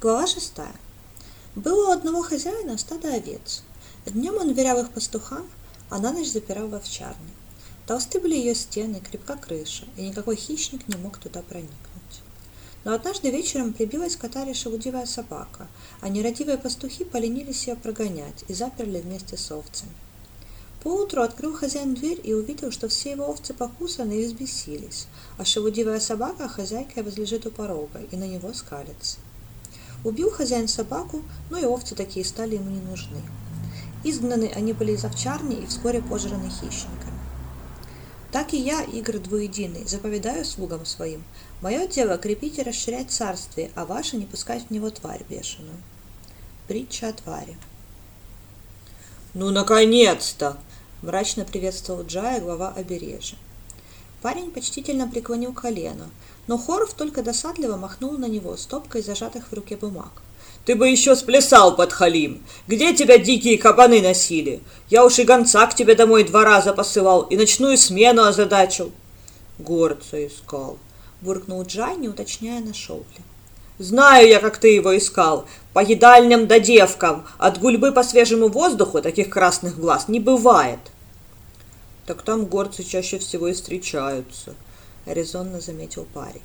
Глава шестая. Было у одного хозяина стадо овец. Днем он верял их пастухам, а на ночь запирал в овчарне. Толсты были ее стены, крепка крыша, и никакой хищник не мог туда проникнуть. Но однажды вечером прибилась к катаре шелудивая собака, а нерадивые пастухи поленились ее прогонять и заперли вместе с овцами. Поутру открыл хозяин дверь и увидел, что все его овцы покусаны и взбесились, а шелудивая собака хозяйкой возлежит у порога и на него скалится. Убил хозяин собаку, но и овцы такие стали ему не нужны. Изгнаны они были из овчарни и вскоре пожраны хищниками. Так и я, Игорь Двуединый, заповедаю слугам своим. Мое дело крепить и расширять царствие, а ваше не пускать в него тварь бешеную. Притча о твари. «Ну, наконец-то!» – мрачно приветствовал Джая, глава обережья. Парень почтительно преклонил колено, но Хоров только досадливо махнул на него стопкой зажатых в руке бумаг. «Ты бы еще сплясал, подхалим! Где тебя дикие кабаны носили? Я уж и гонца к тебе домой два раза посылал, и ночную смену озадачил!» «Горца искал!» — буркнул Джай, не уточняя, нашел ли. «Знаю я, как ты его искал! По едальням да девкам! От гульбы по свежему воздуху таких красных глаз не бывает!» «Так там горцы чаще всего и встречаются!» Резонно заметил парень.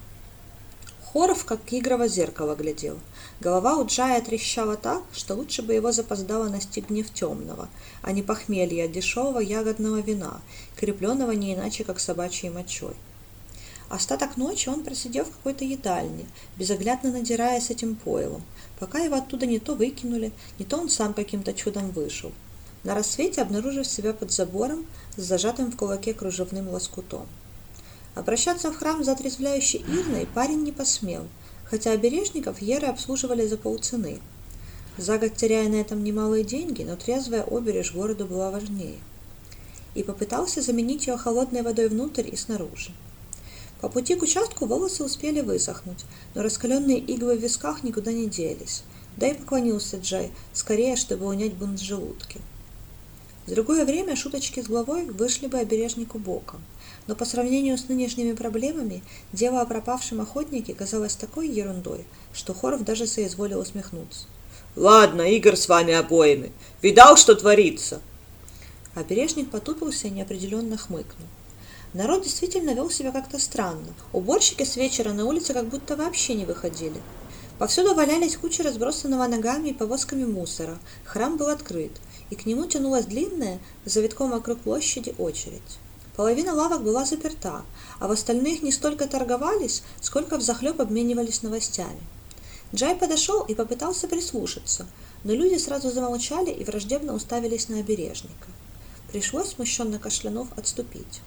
Хоров, как игрово зеркало, глядел. Голова у Джая трещала так, что лучше бы его запоздало настиг гнев темного, а не похмелье от дешевого ягодного вина, крепленного не иначе, как собачьей мочой. Остаток ночи он просидел в какой-то едальне, безоглядно надираясь этим пойлом, пока его оттуда не то выкинули, не то он сам каким-то чудом вышел. На рассвете обнаружив себя под забором с зажатым в кулаке кружевным лоскутом. Обращаться в храм за отрезвляющей Ирной парень не посмел, хотя обережников Еры обслуживали за полцены. За год теряя на этом немалые деньги, но трезвая обережь городу была важнее. И попытался заменить ее холодной водой внутрь и снаружи. По пути к участку волосы успели высохнуть, но раскаленные иглы в висках никуда не делись. Да и поклонился Джай, скорее, чтобы унять бунт в желудке. В другое время шуточки с главой вышли бы обережнику боком но по сравнению с нынешними проблемами дело о пропавшем охотнике казалось такой ерундой, что Хоров даже соизволил усмехнуться. «Ладно, Игорь с вами обоими. Видал, что творится?» Опережник потупился и неопределенно хмыкнул. Народ действительно вел себя как-то странно. Уборщики с вечера на улице как будто вообще не выходили. Повсюду валялись кучи разбросанного ногами и повозками мусора. Храм был открыт, и к нему тянулась длинная, завитком вокруг площади, очередь. Половина лавок была заперта, а в остальных не столько торговались, сколько взахлеб обменивались новостями. Джай подошел и попытался прислушаться, но люди сразу замолчали и враждебно уставились на обережника. Пришлось, смущенно кашлянув, отступить.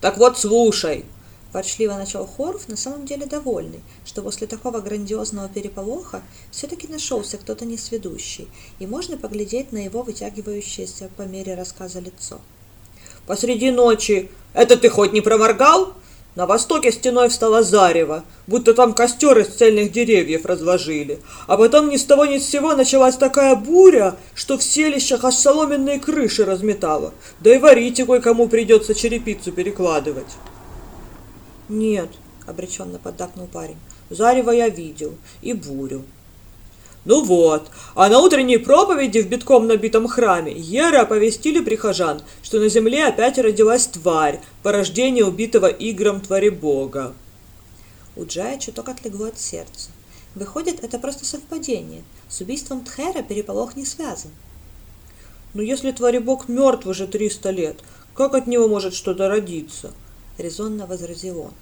«Так вот, слушай!» Ворчливо начал Хорф, на самом деле довольный, что после такого грандиозного переполоха все-таки нашелся кто-то несведущий, и можно поглядеть на его вытягивающееся по мере рассказа лицо посреди ночи. Это ты хоть не проморгал? На востоке стеной встала зарево, будто там костер из цельных деревьев разложили. А потом ни с того ни с сего началась такая буря, что в селищах аж соломенные крыши разметало. Да и варите кое-кому придется черепицу перекладывать. Нет, обреченно поддакнул парень. Зарево я видел и бурю. Ну вот, а на утренней проповеди в битком набитом храме Еры оповестили прихожан, что на земле опять родилась тварь, порождение убитого Игром твари Бога. У Джая чуток отлегло от сердца. Выходит, это просто совпадение. С убийством Тхера переполох не связан. Но если твари Бог мертв уже триста лет, как от него может что-то родиться? Резонно возразил он.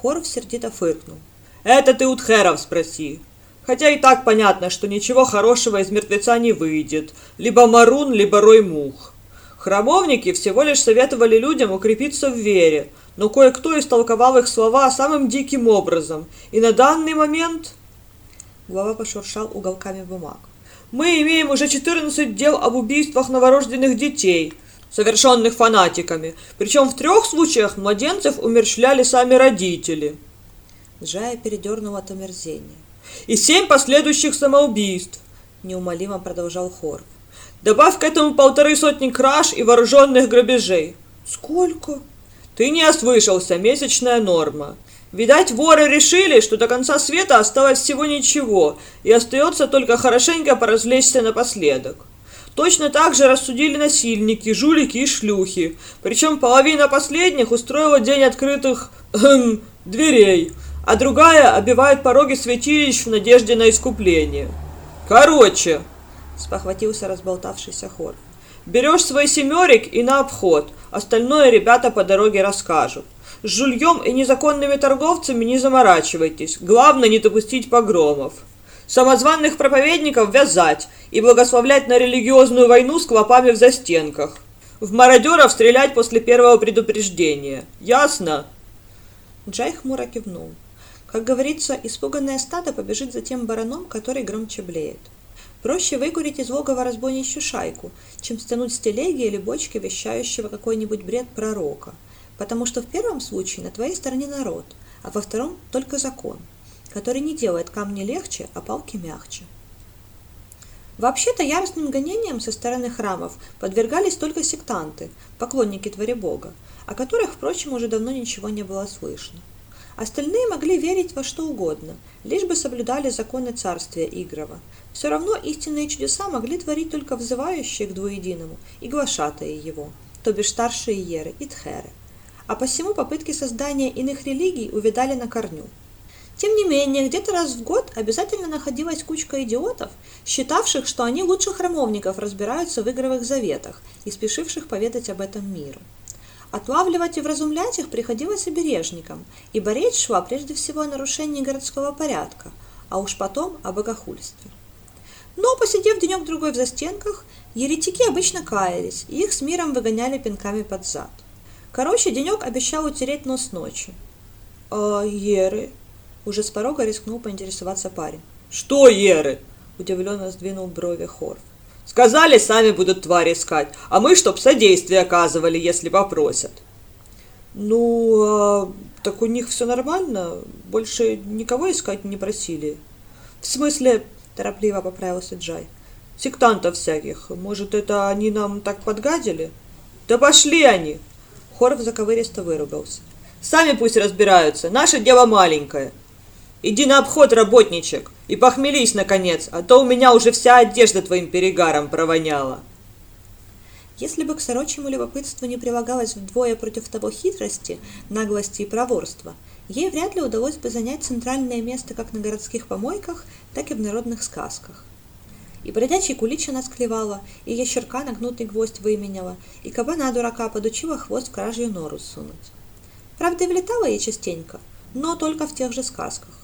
Хоров сердито фыркнул. Это ты у Тхеров спроси. Хотя и так понятно, что ничего хорошего из мертвеца не выйдет. Либо Марун, либо Рой Мух. Храмовники всего лишь советовали людям укрепиться в вере, но кое-кто истолковал их слова самым диким образом. И на данный момент... Глава пошуршал уголками бумаг. Мы имеем уже 14 дел об убийствах новорожденных детей, совершенных фанатиками. Причем в трех случаях младенцев умерщвляли сами родители. Джая передернула от омерзения и семь последующих самоубийств, неумолимо продолжал Хор. Добавь к этому полторы сотни краж и вооруженных грабежей. Сколько? Ты не ослышался, месячная норма. Видать, воры решили, что до конца света осталось всего ничего, и остается только хорошенько поразвлечься напоследок. Точно так же рассудили насильники, жулики и шлюхи. Причем половина последних устроила день открытых эм, дверей, а другая обивает пороги святилищ в надежде на искупление. Короче, спохватился разболтавшийся хор. Берешь свой семерик и на обход, остальное ребята по дороге расскажут. С жульем и незаконными торговцами не заморачивайтесь, главное не допустить погромов. Самозванных проповедников вязать и благословлять на религиозную войну с клопами в застенках. В мародеров стрелять после первого предупреждения. Ясно? Джай хмуро кивнул. Как говорится, испуганное стадо побежит за тем бараном, который громче блеет. Проще выкурить из логова разбойничью шайку, чем стянуть с телеги или бочки, вещающего какой-нибудь бред пророка. Потому что в первом случае на твоей стороне народ, а во втором только закон, который не делает камни легче, а палки мягче. Вообще-то яростным гонениям со стороны храмов подвергались только сектанты, поклонники Твори Бога, о которых, впрочем, уже давно ничего не было слышно. Остальные могли верить во что угодно, лишь бы соблюдали законы царствия Игрова. Все равно истинные чудеса могли творить только взывающие к двуединому и глашатые его, то бишь старшие Еры и Тхеры. А посему попытки создания иных религий увидали на корню. Тем не менее, где-то раз в год обязательно находилась кучка идиотов, считавших, что они лучше храмовников разбираются в игровых заветах и спешивших поведать об этом миру. Отлавливать и вразумлять их приходилось обережникам, ибо речь шла прежде всего о нарушении городского порядка, а уж потом о богохульстве. Но, посидев денек-другой в застенках, еретики обычно каялись, и их с миром выгоняли пинками под зад. Короче, денек обещал утереть нос ночи. «А еры?» – уже с порога рискнул поинтересоваться парень. «Что еры?» – удивленно сдвинул брови Хорф. Сказали, сами будут тварь искать, а мы чтоб содействие оказывали, если попросят. Ну, а, так у них все нормально, больше никого искать не просили. В смысле, торопливо поправился Джай. Сектантов всяких. Может, это они нам так подгадили? Да пошли они! Хоров заковыристо выругался. Сами пусть разбираются, наше дело маленькое. Иди на обход, работничек, и похмелись, наконец, а то у меня уже вся одежда твоим перегаром провоняла. Если бы к сорочьему любопытству не прилагалось вдвое против того хитрости, наглости и проворства, ей вряд ли удалось бы занять центральное место как на городских помойках, так и в народных сказках. И бродячий кулич она склевала, и ящерка на гнутый гвоздь выменяла, и кабана дурака подучила хвост в кражью нору сунуть. Правда, и влетала ей частенько, но только в тех же сказках.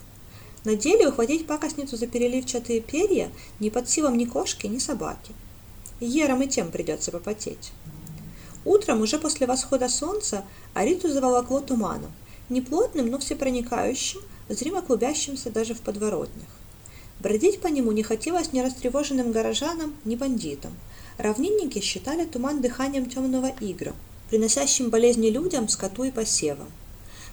На деле ухватить пакостницу за переливчатые перья ни под силам ни кошки, ни собаки. Ерам и тем придется попотеть. Утром, уже после восхода солнца, Ариту заволокло туманом, неплотным, но всепроникающим, зримо клубящимся даже в подворотнях. Бродить по нему не хотелось ни растревоженным горожанам, ни бандитам. Равнинники считали туман дыханием темного игра, приносящим болезни людям, скоту и посевам.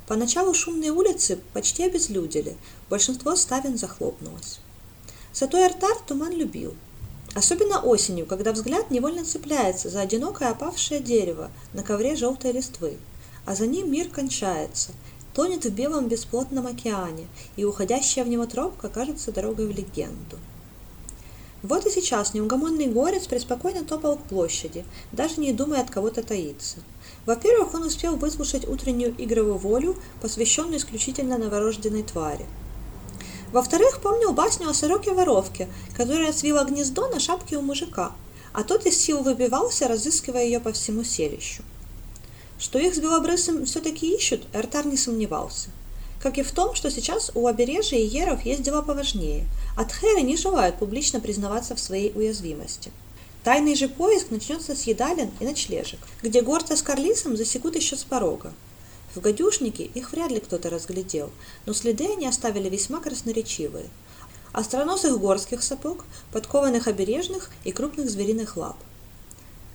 Поначалу шумные улицы почти обезлюдили, большинство ставен захлопнулось. Зато Эртар туман любил. Особенно осенью, когда взгляд невольно цепляется за одинокое опавшее дерево на ковре желтой листвы, а за ним мир кончается, тонет в белом бесплотном океане, и уходящая в него тропка кажется дорогой в легенду. Вот и сейчас неугомонный горец преспокойно топал к площади, даже не думая от кого-то таиться. Во-первых, он успел выслушать утреннюю игровую волю, посвященную исключительно новорожденной твари. Во-вторых, помнил басню о сороке-воровке, которая свила гнездо на шапке у мужика, а тот из сил выбивался, разыскивая ее по всему селищу. Что их с Белобрысом все-таки ищут, Эртар не сомневался. Как и в том, что сейчас у обережья и Еров есть дела поважнее, а Тхеры не желают публично признаваться в своей уязвимости – Тайный же поиск начнется с едалин и ночлежек, где горца с Карлисом засекут еще с порога. В гадюшнике их вряд ли кто-то разглядел, но следы они оставили весьма красноречивые. Остроносых горских сапог, подкованных обережных и крупных звериных лап.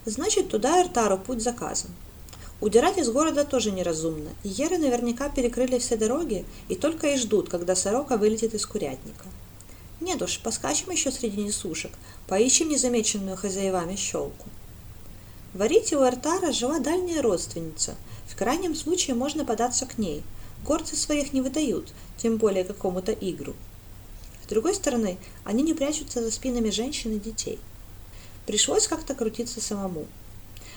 Значит, туда Эртару путь заказан. Удирать из города тоже неразумно, и Еры наверняка перекрыли все дороги и только и ждут, когда сорока вылетит из курятника. Нет уж, поскачем еще среди несушек, поищем незамеченную хозяевами щелку. В Арите у Эртара жила дальняя родственница. В крайнем случае можно податься к ней. горцы своих не выдают, тем более какому-то игру. С другой стороны, они не прячутся за спинами женщин и детей. Пришлось как-то крутиться самому.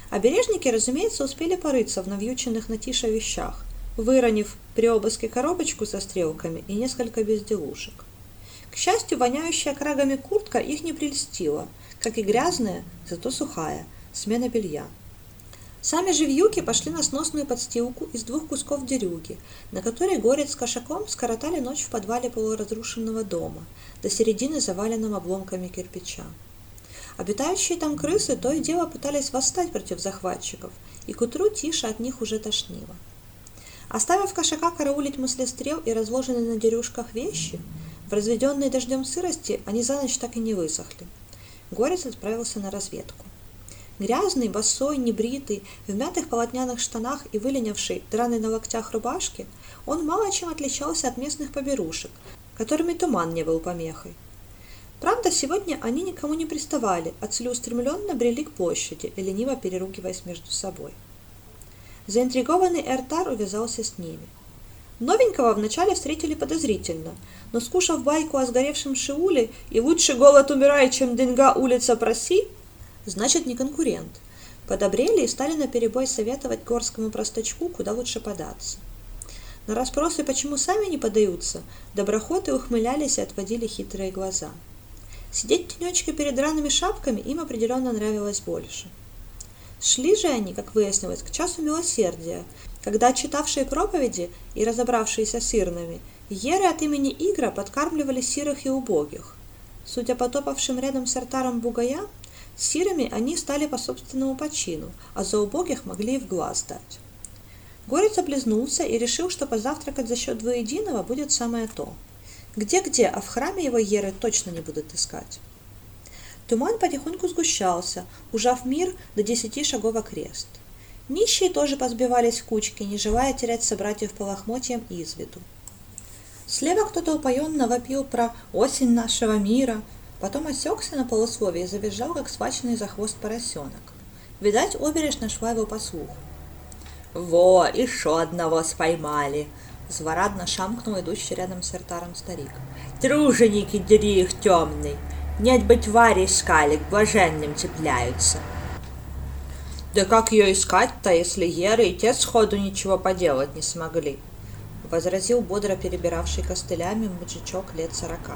Обережники, разумеется, успели порыться в навьюченных на тише вещах, выронив при обыске коробочку со стрелками и несколько безделушек. К счастью, воняющая крагами куртка их не прельстила, как и грязная, зато сухая, смена белья. Сами же вьюки пошли на сносную подстилку из двух кусков дерюги, на которой горец с кошаком скоротали ночь в подвале полуразрушенного дома, до середины заваленным обломками кирпича. Обитающие там крысы то и дело пытались восстать против захватчиков, и к утру тише от них уже тошнило. Оставив кошака караулить мыслестрел и разложенные на дерюшках вещи, в разведенной дождем сырости они за ночь так и не высохли. Горец отправился на разведку. Грязный, босой, небритый, в мятых полотняных штанах и выленивший, драной на локтях рубашке, он мало чем отличался от местных поберушек, которыми туман не был помехой. Правда, сегодня они никому не приставали, а целеустремленно брели к площади, лениво переругиваясь между собой. Заинтригованный Эртар увязался с ними. Новенького вначале встретили подозрительно, но скушав байку о сгоревшем Шиуле и лучше голод умирает, чем деньга улица проси, значит не конкурент. Подобрели и стали наперебой советовать горскому простачку, куда лучше податься. На расспросы, почему сами не подаются, доброхоты ухмылялись и отводили хитрые глаза. Сидеть тенечкой перед раными шапками им определенно нравилось больше. Шли же они, как выяснилось, к часу милосердия, когда читавшие проповеди и разобравшиеся с ирнами, еры от имени Игра подкармливали сирых и убогих. Судя по топавшим рядом с артаром бугая, Сирами они стали по собственному почину, а за убогих могли и в глаз дать. Горец облизнулся и решил, что позавтракать за счет двоединого будет самое то. Где-где, а в храме его еры точно не будут искать. Туман потихоньку сгущался, ужав мир до десяти шагов окрест. Нищие тоже позбивались в кучки, не желая терять собратьев по лохмотьям из виду. Слева кто-то упоенно вопил про «осень нашего мира», Потом осекся на полусловие и завизжал, как схваченный за хвост поросенок. Видать, обережь нашла его по слуху. «Во, еще одного споймали!» Зворадно шамкнул идущий рядом с Эртаром старик. «Труженики, дери их темный! Нет бы твари искали, к блаженным цепляются!» «Да как ее искать-то, если Ера и те сходу ничего поделать не смогли?» Возразил бодро перебиравший костылями мужичок лет сорока.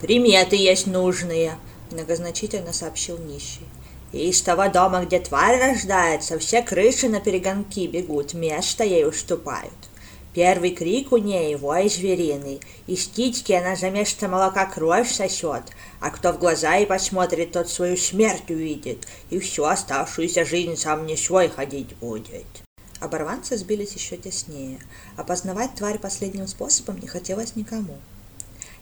«Приметы есть нужные», — многозначительно сообщил нищий. И из того дома, где тварь рождается, все крыши на перегонки бегут, место ей уступают. Первый крик у ней — вой звериный, из титьки она за место молока кровь сосет, а кто в глаза ей посмотрит, тот свою смерть увидит, и всю оставшуюся жизнь сам не свой ходить будет. Оборванцы сбились еще теснее. Опознавать тварь последним способом не хотелось никому.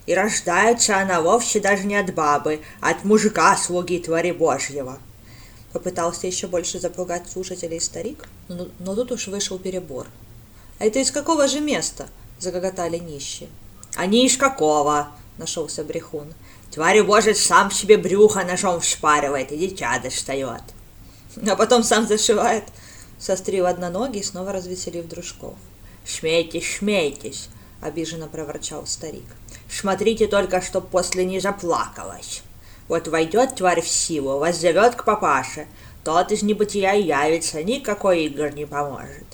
И рождается она вовсе даже не от бабы, а от мужика, слуги твари Божьего. Попытался еще больше запугать слушателей старик, но, но тут уж вышел перебор. «А это из какого же места?» — загоготали нищие. «А не из какого!» — нашелся брехун. «Тварь Божий сам себе брюхо ножом вшпаривает и дитя достает». «А потом сам зашивает», — сострил одноногий, снова развеселив дружков. «Шмейтесь, шмейтесь!» — обиженно проворчал старик. Смотрите только, чтоб после не заплакалась. Вот войдет тварь в силу, вас зовет к папаше, тот из небытия явится, никакой игр не поможет.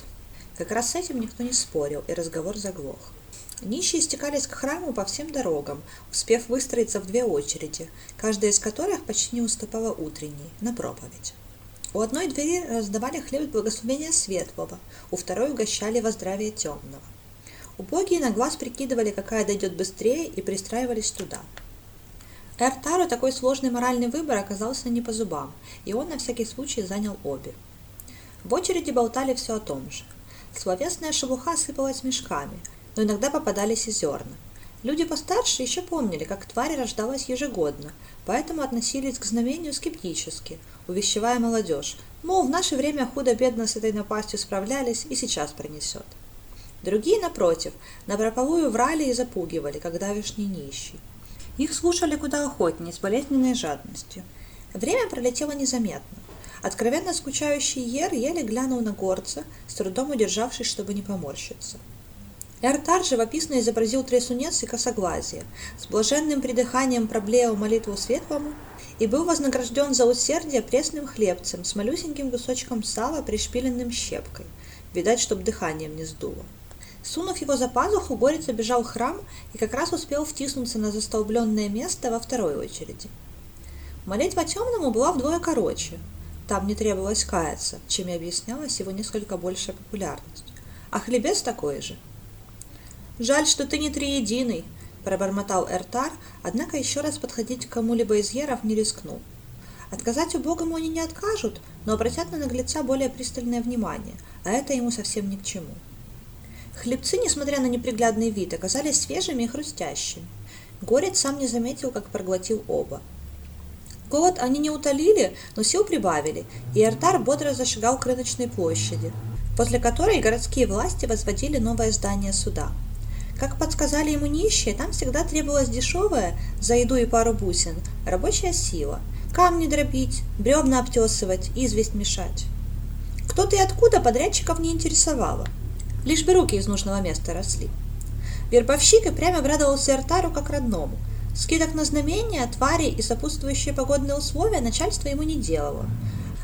Как раз с этим никто не спорил, и разговор заглох. Нищие стекались к храму по всем дорогам, успев выстроиться в две очереди, каждая из которых почти не уступала утренней, на проповедь. У одной двери раздавали хлеб благословения светлого, у второй угощали во здравие темного. Убогие на глаз прикидывали, какая дойдет быстрее, и пристраивались туда. Эртару такой сложный моральный выбор оказался не по зубам, и он на всякий случай занял обе. В очереди болтали все о том же. Словесная шелуха сыпалась мешками, но иногда попадались и зерна. Люди постарше еще помнили, как тварь рождалась ежегодно, поэтому относились к знамению скептически, увещевая молодежь, мол, в наше время худо-бедно с этой напастью справлялись и сейчас принесет. Другие, напротив, напропалую врали и запугивали, как давишний нищий. Их слушали куда охотнее, с болезненной жадностью. Время пролетело незаметно. Откровенно скучающий Ер еле глянул на горца, с трудом удержавшись, чтобы не поморщиться. Эртар живописно изобразил трясунец и косоглазие, с блаженным придыханием проблеял молитву светлому и был вознагражден за усердие пресным хлебцем с малюсеньким кусочком сала, пришпиленным щепкой. Видать, чтоб дыханием не сдуло. Сунув его за пазуху, Горец обежал храм и как раз успел втиснуться на застолбленное место во второй очереди. Молитва темному была вдвое короче. Там не требовалось каяться, чем и объяснялась его несколько большая популярность. А хлебец такой же. «Жаль, что ты не триединый», – пробормотал Эртар, однако еще раз подходить к кому-либо из еров не рискнул. Отказать убогому они не откажут, но обратят на наглеца более пристальное внимание, а это ему совсем ни к чему. Хлебцы, несмотря на неприглядный вид, оказались свежими и хрустящими. Горец сам не заметил, как проглотил оба. Голод они не утолили, но сил прибавили, и Артар бодро зашагал к рыночной площади, после которой городские власти возводили новое здание суда. Как подсказали ему нищие, там всегда требовалась дешевая, за еду и пару бусин, рабочая сила. Камни дробить, бревна обтесывать, известь мешать. Кто-то и откуда подрядчиков не интересовало лишь бы руки из нужного места росли. Вербовщик и прямо обрадовался Эртару как родному. Скидок на знамения, твари и сопутствующие погодные условия начальство ему не делало.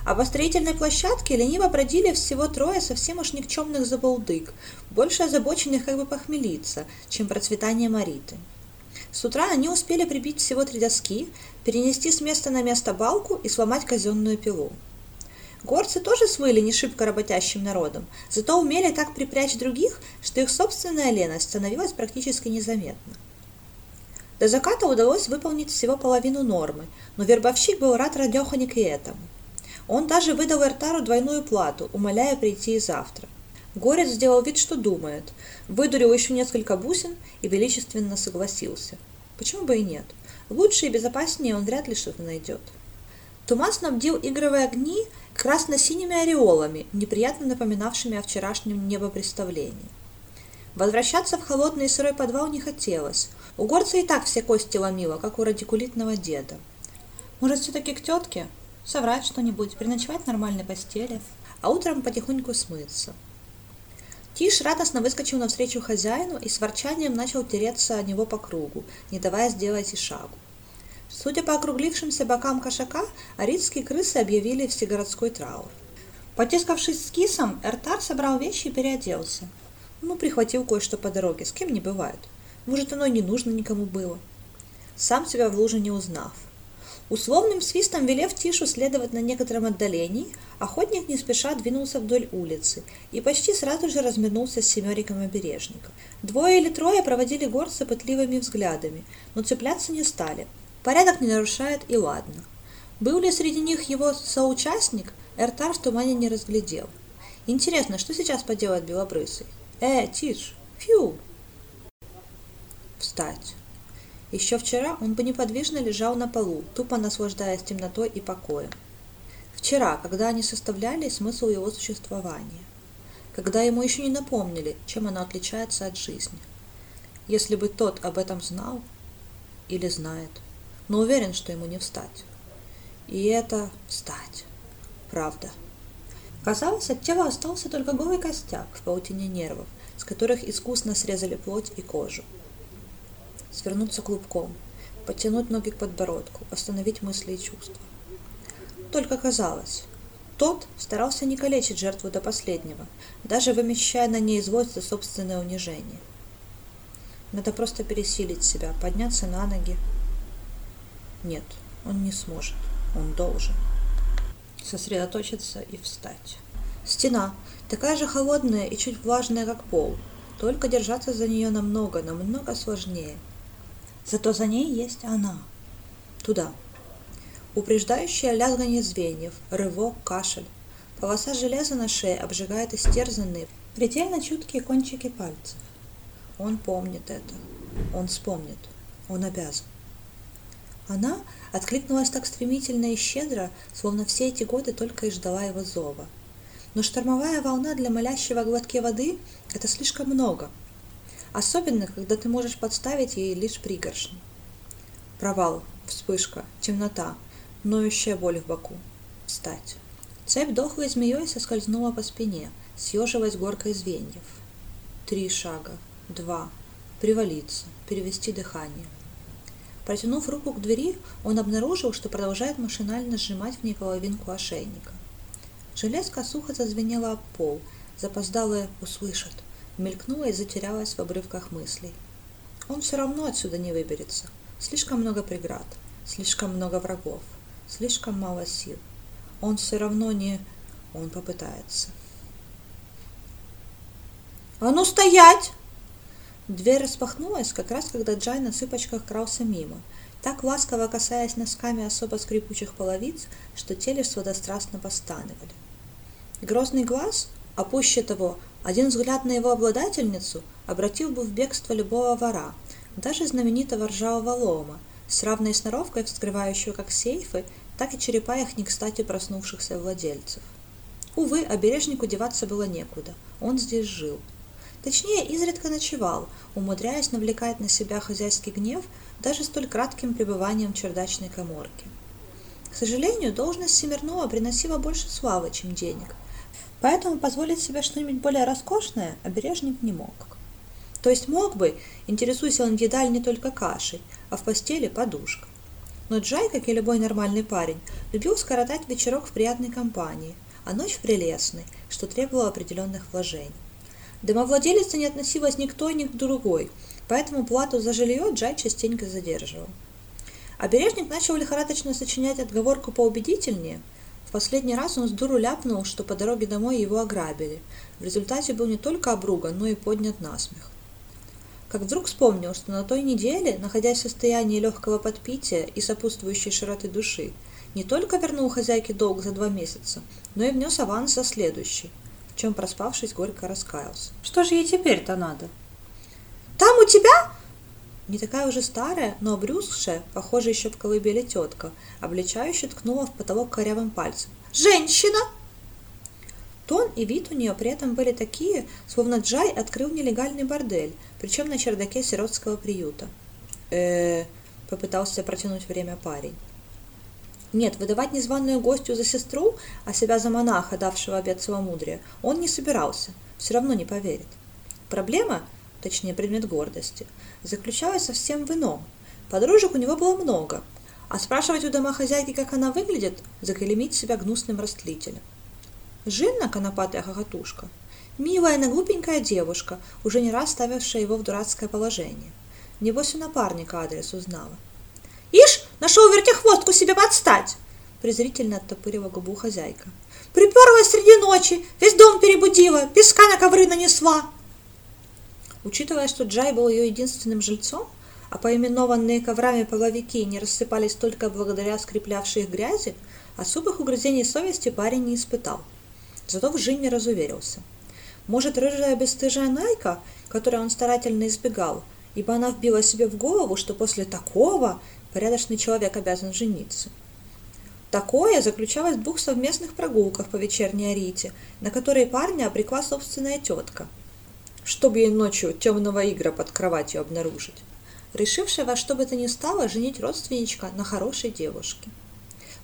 А по строительной площадке лениво бродили всего трое совсем уж никчемных забалдык, больше озабоченных как бы похмелиться, чем процветание Мариты. С утра они успели прибить всего три доски, перенести с места на место балку и сломать казенную пилу. Горцы тоже свыли не шибко работящим народом, зато умели так припрячь других, что их собственная леность становилась практически незаметна. До заката удалось выполнить всего половину нормы, но вербовщик был рад радеханик и этому. Он даже выдал Эртару двойную плату, умоляя прийти завтра. Горец сделал вид, что думает, выдурил еще несколько бусин и величественно согласился. Почему бы и нет? Лучше и безопаснее он вряд ли что-то найдет. Туман снабдил игровые огни красно-синими ореолами, неприятно напоминавшими о вчерашнем небопреставлении. Возвращаться в холодный и сырой подвал не хотелось. У горца и так все кости ломило, как у радикулитного деда. Может, все-таки к тетке? Соврать что-нибудь, переночевать в нормальной постели, а утром потихоньку смыться. Тиш радостно выскочил навстречу хозяину и с ворчанием начал тереться о него по кругу, не давая сделать и шагу. Судя по округлившимся бокам кошака, аридские крысы объявили всегородской траур. Потескавшись с кисом, Эртар собрал вещи и переоделся. Ну, прихватил кое-что по дороге, с кем не бывает. Может, оно не нужно никому было. Сам себя в луже не узнав. Условным свистом велев Тишу следовать на некотором отдалении, охотник не спеша двинулся вдоль улицы и почти сразу же разминулся с семериком обережников. Двое или трое проводили горца пытливыми взглядами, но цепляться не стали – Порядок не нарушает и ладно. Был ли среди них его соучастник, Эртар в тумане не разглядел. Интересно, что сейчас поделает Белобрысый? Э, тише, фью! Встать. Еще вчера он бы неподвижно лежал на полу, тупо наслаждаясь темнотой и покоем. Вчера, когда они составляли смысл его существования. Когда ему еще не напомнили, чем оно отличается от жизни. Если бы тот об этом знал или знает но уверен, что ему не встать. И это встать. Правда. Казалось, от тела остался только голый костяк в паутине нервов, с которых искусно срезали плоть и кожу. Свернуться клубком, подтянуть ноги к подбородку, остановить мысли и чувства. Только казалось, тот старался не калечить жертву до последнего, даже вымещая на ней за собственное унижение. Надо просто пересилить себя, подняться на ноги, нет, он не сможет. Он должен. Сосредоточиться и встать. Стена, такая же холодная и чуть влажная, как пол. Только держаться за нее намного, намного сложнее. Зато за ней есть она. Туда. Упреждающее лязганье звеньев, рывок, кашель. Полоса железа на шее обжигает истерзанные, предельно чуткие кончики пальцев. Он помнит это. Он вспомнит. Он обязан. Она откликнулась так стремительно и щедро, словно все эти годы только и ждала его зова. Но штормовая волна для молящего глотке воды – это слишком много. Особенно, когда ты можешь подставить ей лишь пригоршню. Провал, вспышка, темнота, ноющая боль в боку. Встать. Цепь дохлой змеей соскользнула по спине, съеживаясь горкой звеньев. Три шага, два, привалиться, перевести дыхание. Протянув руку к двери, он обнаружил, что продолжает машинально сжимать в ней половинку ошейника. Железка сухо зазвенела об пол, запоздалое «услышат», мелькнула и затерялась в обрывках мыслей. Он все равно отсюда не выберется. Слишком много преград, слишком много врагов, слишком мало сил. Он все равно не... Он попытается. «А ну стоять!» Дверь распахнулась, как раз когда Джай на цыпочках крался мимо, так ласково касаясь носками особо скрипучих половиц, что теле сладострастно постанывали. Грозный глаз, а пуще того, один взгляд на его обладательницу обратил бы в бегство любого вора, даже знаменитого ржавого лома, с равной сноровкой вскрывающего как сейфы, так и черепа их не кстати проснувшихся владельцев. Увы, обережнику деваться было некуда, он здесь жил – Точнее, изредка ночевал, умудряясь навлекать на себя хозяйский гнев даже столь кратким пребыванием в чердачной коморке. К сожалению, должность Семернова приносила больше славы, чем денег, поэтому позволить себе что-нибудь более роскошное обережник не мог. То есть мог бы, интересуясь он едаль не только кашей, а в постели подушкой. Но Джай, как и любой нормальный парень, любил скоротать вечерок в приятной компании, а ночь в прелестной, что требовало определенных вложений. Домовладелица не относилась ни к той, ни к другой, поэтому плату за жилье Джай частенько задерживал. Обережник начал лихорадочно сочинять отговорку поубедительнее. Последний раз он с дуру ляпнул, что по дороге домой его ограбили. В результате был не только обруган, но и поднят насмех. Как вдруг вспомнил, что на той неделе, находясь в состоянии легкого подпития и сопутствующей широты души, не только вернул хозяйке долг за два месяца, но и внес аванс за следующий – в чем проспавшись горько раскаялся. Что же ей теперь-то надо? Там у тебя? Не такая уже старая, но обрюзгшая, похожая еще в колыбели тетка, обличающе ткнула в потолок корявым пальцем. «Женщина!» Тон и вид у нее при этом были такие, словно Джай открыл нелегальный бордель, причем на чердаке сиротского приюта. э попытался протянуть время парень. Нет, выдавать незваную гостью за сестру, а себя за монаха, давшего обет целомудрия, он не собирался, все равно не поверит. Проблема, точнее предмет гордости, заключалась совсем в ином. Подружек у него было много, а спрашивать у домохозяйки, как она выглядит, заклемить себя гнусным растлителем. Жинна, конопатая хохотушка, милая, наглупенькая девушка, уже не раз ставившая его в дурацкое положение. Небось, у напарника адрес узнала. «Ишь, Нашел вертихвостку себе подстать!» презрительно оттопырила губу хозяйка. «Приперлась среди ночи, весь дом перебудила, песка на ковры нанесла!» Учитывая, что Джай был ее единственным жильцом, а поименованные коврами половики не рассыпались только благодаря скреплявшей их грязи, особых угрызений совести парень не испытал. Зато в Жине разуверился. Может, рыжая бесстыжая Найка, которой он старательно избегал, ибо она вбила себе в голову, что после такого порядочный человек обязан жениться. Такое заключалось в двух совместных прогулках по вечерней Арите, на которые парня обрекла собственная тетка, чтобы ей ночью темного игра под кроватью обнаружить, решившая во что бы то ни стало женить родственничка на хорошей девушке.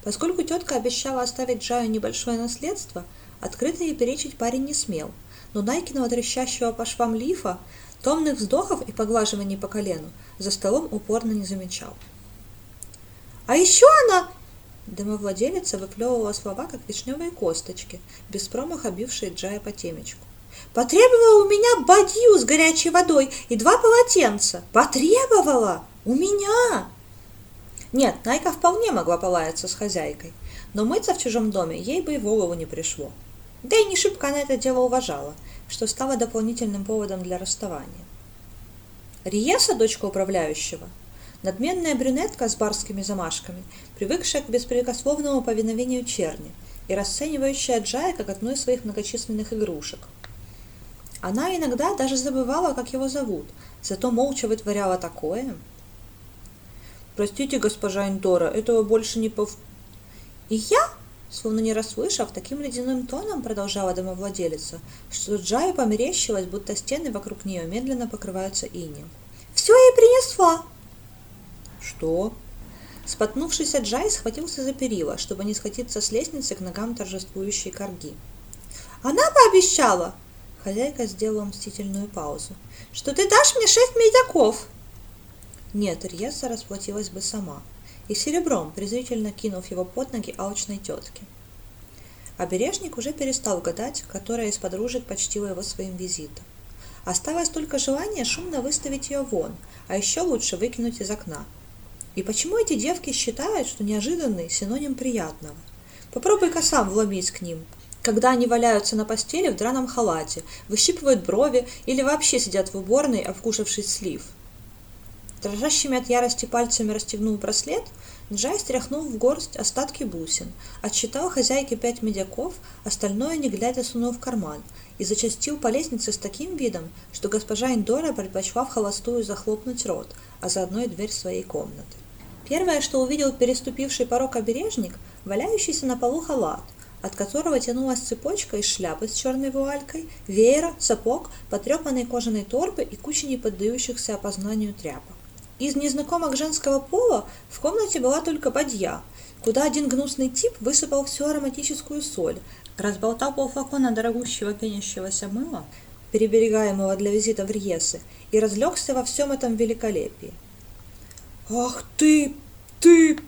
Поскольку тетка обещала оставить Джаю небольшое наследство, открыто ей перечить парень не смел, но Найкиного трещащего по швам лифа, томных вздохов и поглаживаний по колену за столом упорно не замечал. А еще она...» Домовладелица выплевывала слова, как вишневые косточки, без промаха бившие Джая по темечку. «Потребовала у меня бадью с горячей водой и два полотенца! Потребовала! У меня!» Нет, Найка вполне могла полаяться с хозяйкой, но мыться в чужом доме ей бы и в голову не пришло. Да и не шибко она это дело уважала, что стало дополнительным поводом для расставания. Риеса, дочка управляющего, Надменная брюнетка с барскими замашками, привыкшая к беспрекословному повиновению черни и расценивающая Джая как одну из своих многочисленных игрушек. Она иногда даже забывала, как его зовут, зато молча вытворяла такое. «Простите, госпожа Индора, этого больше не пов...» «И я?» Словно не расслышав, таким ледяным тоном продолжала домовладелица, что Джаю померещилось, будто стены вокруг нее медленно покрываются инеем. «Все ей принесла!» Что? Споткнувшийся Джай схватился за перила, чтобы не схватиться с лестницы к ногам торжествующей корги. «Она пообещала!» Хозяйка сделала мстительную паузу. «Что ты дашь мне шесть медяков?» Нет, Риеса расплатилась бы сама. И серебром, презрительно кинув его под ноги алчной тетке. Обережник уже перестал гадать, которая из подружек почтила его своим визитом. Осталось только желание шумно выставить ее вон, а еще лучше выкинуть из окна. И почему эти девки считают, что неожиданный синоним приятного? Попробуй-ка сам вломить к ним, когда они валяются на постели в драном халате, выщипывают брови или вообще сидят в уборной, обкушавшись слив. Дрожащими от ярости пальцами расстегнул браслет, Джай стряхнул в горсть остатки бусин, отсчитал хозяйке пять медяков, остальное не глядя сунул в карман и зачастил по лестнице с таким видом, что госпожа Индора предпочла в холостую захлопнуть рот, а заодно и дверь своей комнаты. Первое, что увидел переступивший порог обережник, валяющийся на полу халат, от которого тянулась цепочка из шляпы с черной вуалькой, веера, сапог, потрепанной кожаной торбы и кучи неподдающихся опознанию тряпок. Из незнакомок женского пола в комнате была только бадья, куда один гнусный тип высыпал всю ароматическую соль, разболтал полфлакона дорогущего пенящегося мыла, переберегаемого для визита в Риесы, и разлегся во всем этом великолепии. «Ах ты, ты!»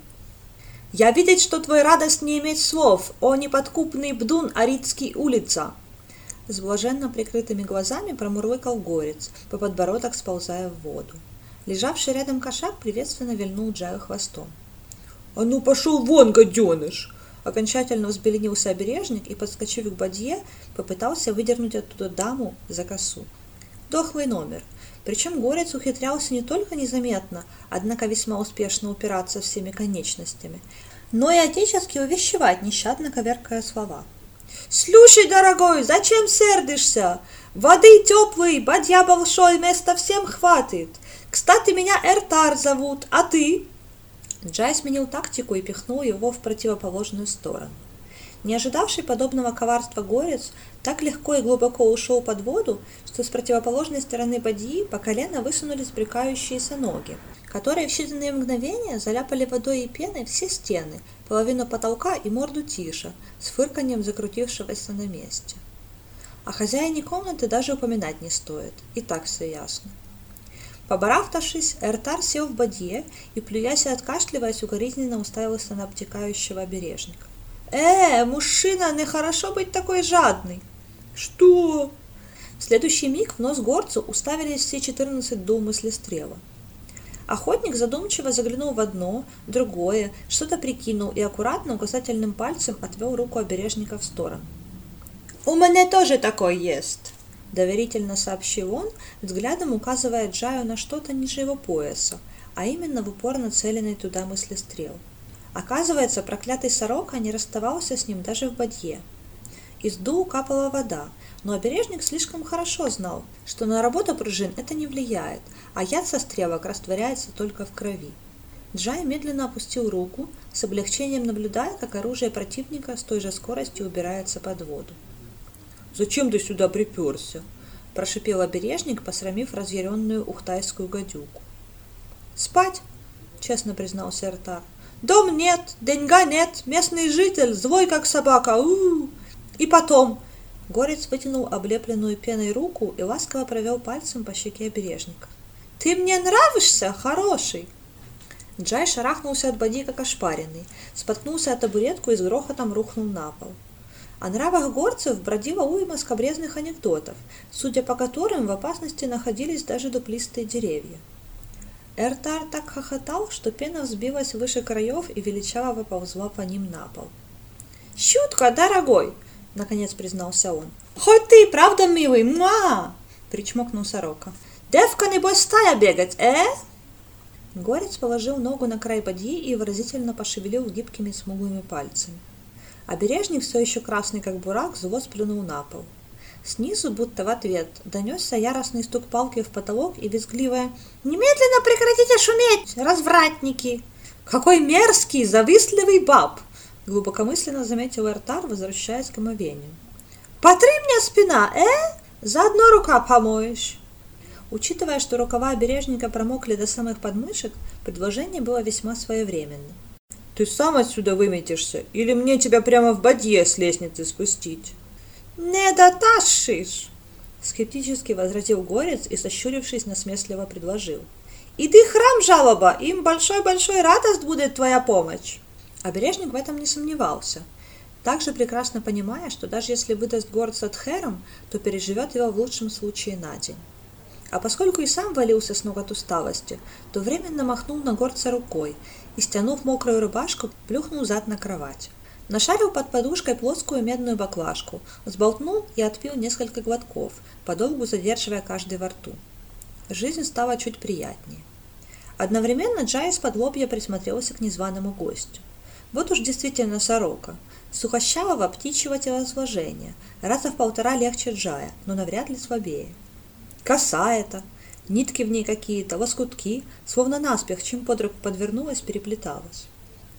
«Я видеть, что твой радость не иметь слов, о неподкупный бдун Арицкий улица!» С блаженно прикрытыми глазами промурлыкал горец, по подбородок сползая в воду. Лежавший рядом кошак приветственно вильнул Джаю хвостом. «А ну пошел вон, гаденыш!» Окончательно взбеленился обережник и, подскочив к бадье, попытался выдернуть оттуда даму за косу. Дохлый номер — причем горец ухитрялся не только незаметно, однако весьма успешно упираться всеми конечностями, но и отечески увещевать, нещадно коверкая слова. «Слушай, дорогой, зачем сердишься? Воды теплой, бадья большой, места всем хватит. Кстати, меня Эртар зовут, а ты?» Джай сменил тактику и пихнул его в противоположную сторону. Не ожидавший подобного коварства горец так легко и глубоко ушел под воду, что с противоположной стороны бадьи по колено высунулись брекающиеся ноги, которые в считанные мгновения заляпали водой и пеной все стены, половину потолка и морду тиша, с фырканьем закрутившегося на месте. О хозяине комнаты даже упоминать не стоит, и так все ясно. Побаравтавшись, Эртар сел в бадье и, плюясь и откашливаясь, укоризненно уставился на обтекающего обережника. «Э, мужчина, нехорошо быть такой жадный!» «Что?» В следующий миг в нос горцу уставились все четырнадцать дул мыслестрела. Охотник задумчиво заглянул в одно, другое, что-то прикинул и аккуратно указательным пальцем отвел руку обережника в сторону. «У меня тоже такой есть!» — доверительно сообщил он, взглядом указывая Джаю на что-то ниже его пояса, а именно в упор нацеленный туда мыслестрел. Оказывается, проклятый сорока не расставался с ним даже в бадье. Из дул капала вода, но обережник слишком хорошо знал, что на работу пружин это не влияет, а яд со стрелок растворяется только в крови. Джай медленно опустил руку, с облегчением наблюдая, как оружие противника с той же скоростью убирается под воду. «Зачем ты сюда приперся?» – прошипел обережник, посрамив разъяренную ухтайскую гадюку. «Спать!» – честно признался Эртар. Дом нет, деньга нет, местный житель, злой как собака. У, -у, -у. И потом... Горец вытянул облепленную пеной руку и ласково провел пальцем по щеке обережника. «Ты мне нравишься, хороший!» Джай шарахнулся от боди, как ошпаренный, споткнулся от табуретку и с грохотом рухнул на пол. О нравах горцев бродила уйма скобрезных анекдотов, судя по которым в опасности находились даже дуплистые деревья. Эртар так хохотал, что пена взбилась выше краев и величаво выползла по ним на пол. «Щутка, дорогой!» — наконец признался он. «Хоть ты правда милый, ма!» — причмокнул сорока. «Девка, небось, стая бегать, э?» Горец положил ногу на край бадьи и выразительно пошевелил гибкими смуглыми пальцами. Обережник, все еще красный как бурак, зло сплюнул на пол. Снизу, будто в ответ, донесся яростный стук палки в потолок и визгливое «Немедленно прекратите шуметь, развратники!» «Какой мерзкий, завистливый баб!» Глубокомысленно заметил Эртар, возвращаясь к омовению. «Потри мне спина, э? Заодно рука помоешь!» Учитывая, что рукава обережника промокли до самых подмышек, предложение было весьма своевременным. «Ты сам отсюда выметишься, или мне тебя прямо в бадье с лестницы спустить?» «Не дотащишь!» Скептически возразил Горец и, сощурившись, насмешливо предложил. «Иди храм жалоба, им большой-большой радость будет твоя помощь!» Обережник в этом не сомневался, также прекрасно понимая, что даже если выдаст горца Тхером, то переживет его в лучшем случае на день. А поскольку и сам валился с ног от усталости, то временно махнул на горца рукой и, стянув мокрую рубашку, плюхнул зад на кровать. Нашарил под подушкой плоскую медную баклажку, сболтнул и отпил несколько глотков, подолгу задерживая каждый во рту. Жизнь стала чуть приятнее. Одновременно Джай из-под лобья присмотрелся к незваному гостю. Вот уж действительно сорока. Сухощавого птичьего телосложения, раза в полтора легче Джая, но навряд ли слабее. Коса это, нитки в ней какие-то, лоскутки, словно наспех, чем под руку подвернулась, переплеталась.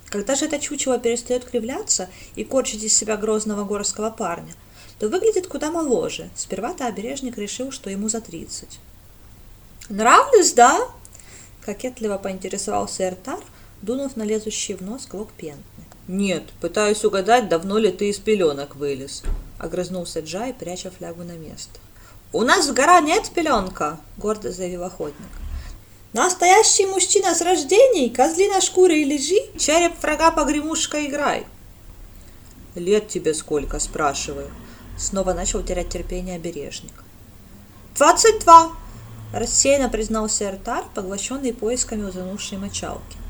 Когда же это чучело перестает кривляться и корчить из себя грозного горского парня, то выглядит куда моложе. Сперва-то обережник решил, что ему за тридцать. «Нравлюсь, да?» — кокетливо поинтересовался Эртар, дунув на лезущий в нос клок пенты. «Нет, пытаюсь угадать, давно ли ты из пеленок вылез», — огрызнулся Джай, пряча флягу на место. «У нас в гора нет пеленка», — гордо заявил охотник. Настоящий мужчина с рождения, козлина шкура и лежи, череп врага погремушка играй. Лет тебе сколько, спрашиваю. Снова начал терять терпение обережник. Двадцать два, рассеянно признался Эртар, поглощенный поисками утонувшей мочалки.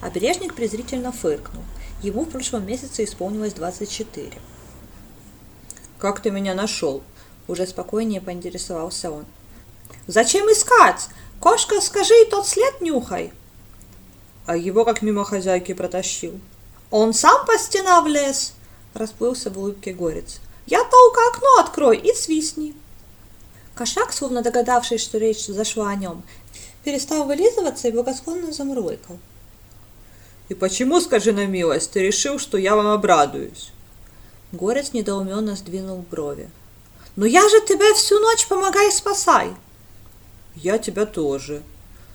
Обережник презрительно фыркнул. Ему в прошлом месяце исполнилось двадцать четыре. «Как ты меня нашел?» Уже спокойнее поинтересовался он. «Зачем искать? Кошка, скажи, и тот след нюхай. А его как мимо хозяйки протащил. Он сам по стенам влез, расплылся в улыбке горец. Я толка окно открой и свистни. Кошак, словно догадавшись, что речь зашла о нем, перестал вылизываться и благосклонно замурлыкал. «И почему, скажи на милость, ты решил, что я вам обрадуюсь?» Горец недоуменно сдвинул брови. «Но я же тебе всю ночь помогай спасай!» Я тебя тоже.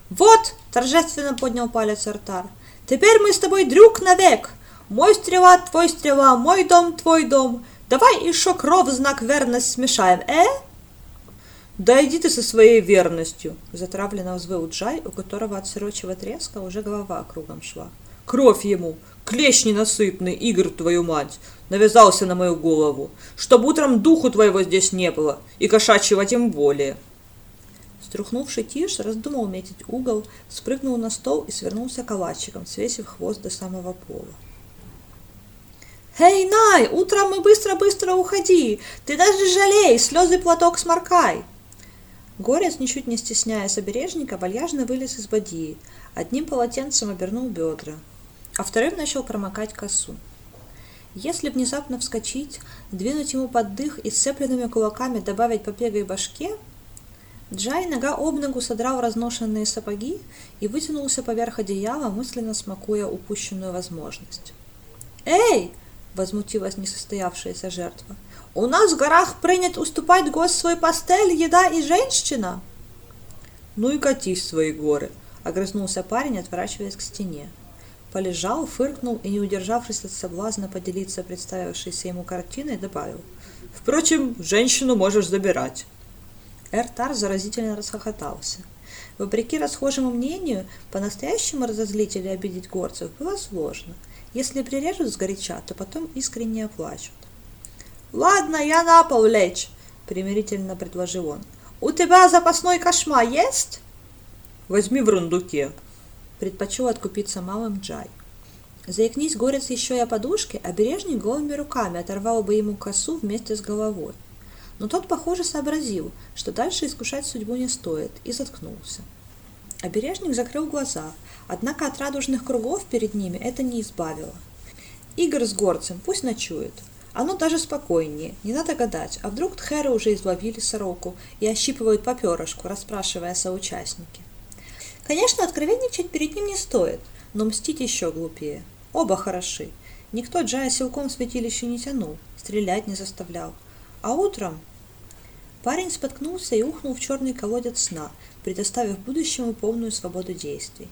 Вот, торжественно поднял палец Артар. Теперь мы с тобой друг навек. Мой стрела, твой стрела, мой дом, твой дом. Давай еще кров знак верность смешаем, э? Да иди ты со своей верностью, затравленно взвыл Джай, у которого от сырочего треска уже голова кругом шла. Кровь ему, клещ ненасытный, Игорь, твою мать, навязался на мою голову, чтобы утром духу твоего здесь не было, и кошачьего тем более. Струхнувший Тиш раздумал метить угол, спрыгнул на стол и свернулся калачиком, свесив хвост до самого пола. «Эй, Най, утром мы быстро-быстро уходи! Ты даже жалей, слезы платок сморкай!» Горец, ничуть не стесняясь обережника, вальяжно вылез из бадьи, одним полотенцем обернул бедра, а вторым начал промокать косу. Если внезапно вскочить, двинуть ему под дых и сцепленными кулаками добавить по пегой башке, Джай нога об ногу содрал разношенные сапоги и вытянулся поверх одеяла, мысленно смакуя упущенную возможность. «Эй!» — возмутилась несостоявшаяся жертва. «У нас в горах принят уступать гость свой пастель, еда и женщина!» «Ну и катись в свои горы!» — огрызнулся парень, отворачиваясь к стене. Полежал, фыркнул и, не удержавшись от соблазна поделиться представившейся ему картиной, добавил. «Впрочем, женщину можешь забирать!» Эртар заразительно расхохотался. Вопреки расхожему мнению, по-настоящему разозлить или обидеть горцев было сложно. Если прирежут сгоряча, то потом искренне оплачут. «Ладно, я на пол лечь», — примирительно предложил он. «У тебя запасной кошма есть?» «Возьми в рундуке», — предпочел откупиться малым Джай. Заикнись горец еще и о подушке, обережник голыми руками оторвал бы ему косу вместе с головой но тот, похоже, сообразил, что дальше искушать судьбу не стоит, и заткнулся. Обережник закрыл глаза, однако от радужных кругов перед ними это не избавило. Игорь с горцем пусть ночует. Оно даже спокойнее, не надо гадать, а вдруг тхеры уже изловили сороку и ощипывают по перышку, расспрашивая соучастники. Конечно, откровенничать перед ним не стоит, но мстить еще глупее. Оба хороши. Никто Джая силком в святилище не тянул, стрелять не заставлял, а утром... Парень споткнулся и ухнул в черный колодец сна, предоставив будущему полную свободу действий.